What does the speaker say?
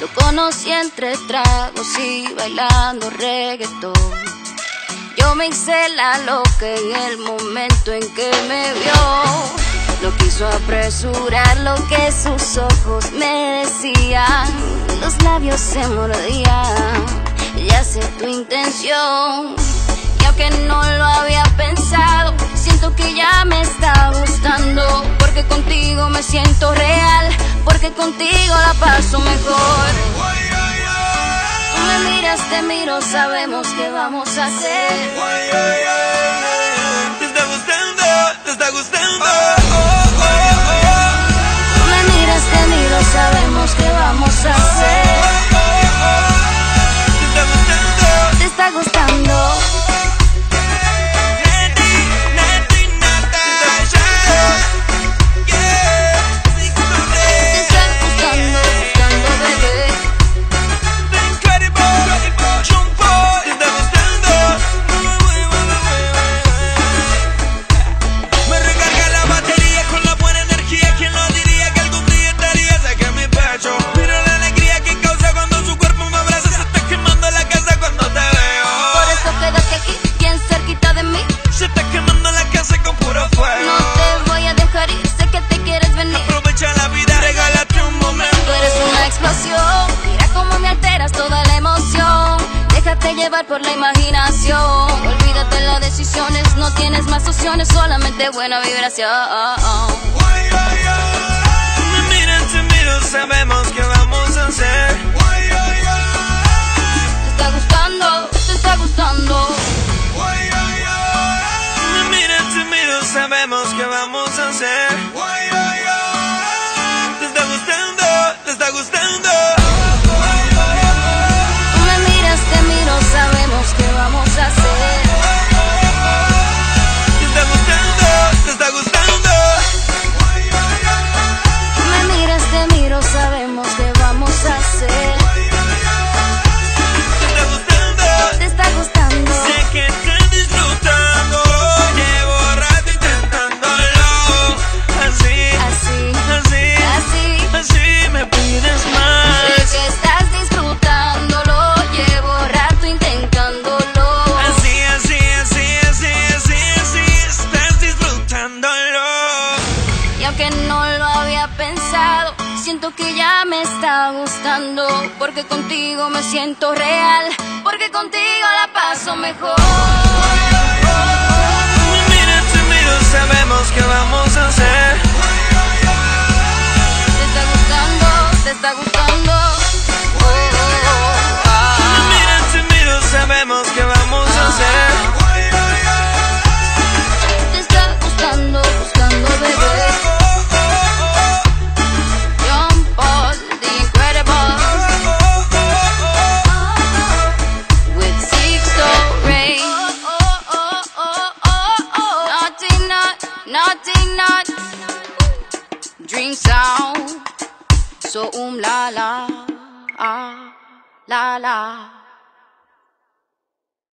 Lo conocí entre tragos y bailando reggaetón. Yo me hice la loca en el momento en que me vio. No quiso apresurar lo que sus ojos me decían. Los labios se mordían. Ya sé tu intención. Y aunque no lo había pensado, siento que ya me está gustando. Porque contigo me siento real. Contigo la paso mejor. Tú me miras, te miro, sabemos qué vamos a hacer. Llevar por la imaginación. Olvídate las decisiones, no tienes más opciones, solamente buena vibración. Me miras, te miro, sabemos qué vamos a hacer. Te está gustando, te está gustando. Me miras, te miro, sabemos qué vamos a hacer. Aunque no lo había pensado, siento que ya me está gustando. Porque contigo me siento real, porque contigo la paso mejor. So um la la, ah, la la.